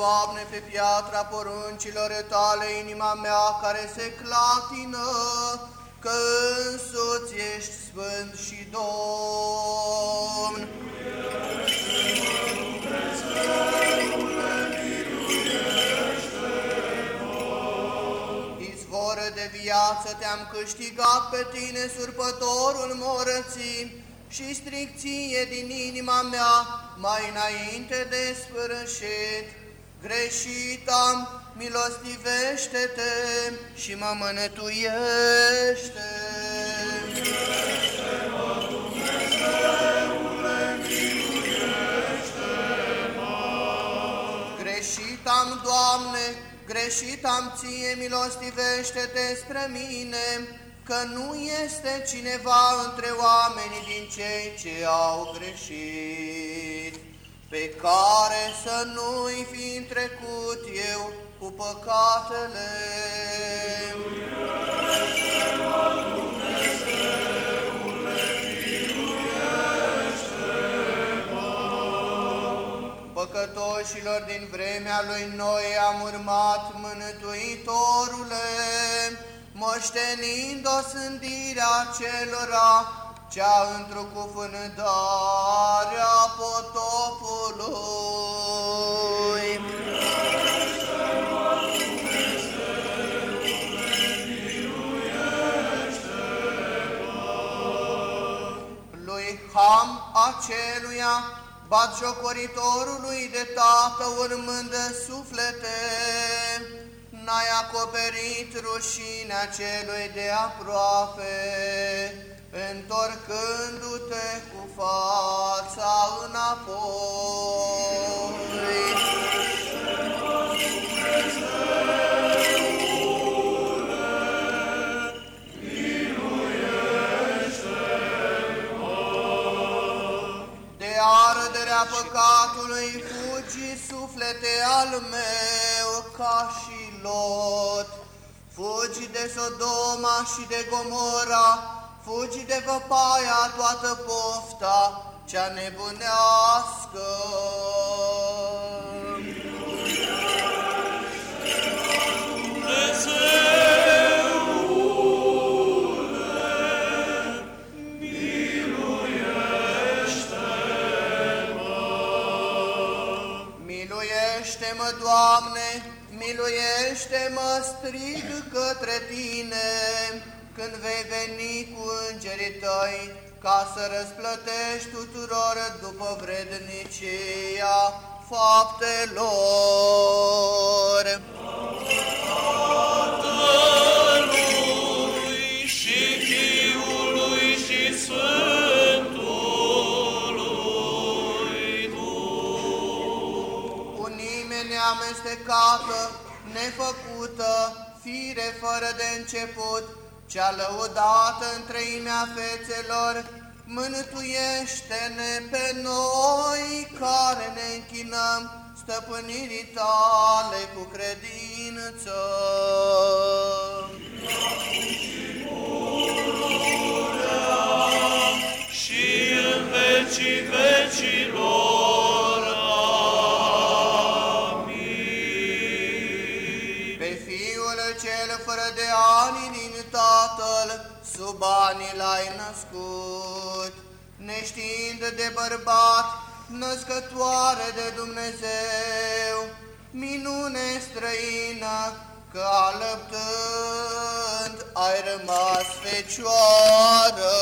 Doamne, pe piatra poruncilor tale, inima mea care se clatină, că însuți ești sfânt și Domn. Izvoră de viață te-am câștigat pe tine, surpătorul morății, și stricție din inima mea mai înainte de sfârșit. Greșit am, milostivește-te și mă mănătuiește. Greșit am, Doamne, greșit am ție, milostivește-te spre mine, că nu este cineva între oamenii din cei ce au greșit, pe care să nu-i fi întrecut eu cu păcatele. Păcătoșilor din vremea lui noi am urmat Mântuitorule, moștenind o sândirea celora cea într-o Ham aceluia, batjocoritorului de tată urmând suflete, n-ai acoperit rușinea celui de aproape, întorcându-te cu fața înapoi. Arderea păcatului fugi suflete al meu ca și lot. Fugi de Sodoma și de Gomora, fugi de văpaia toată pofta cea nebunească. Miluiește-mă, Doamne, miluiește-mă, strig către Tine, când vei veni cu îngerii Tăi, ca să răsplătești tuturor după vrednicia faptelor. Nimeni amestecată, nefăcută, fire fără de început, cea lăudată în treimea fețelor, mântuiește-ne pe noi care ne închinăm stăpânirii tale cu credință. Fără de ani din Tatăl, sub ani l-ai născut, neștiind de bărbat, născătoare de Dumnezeu, minune străină, că alăptând ai rămas fecioară.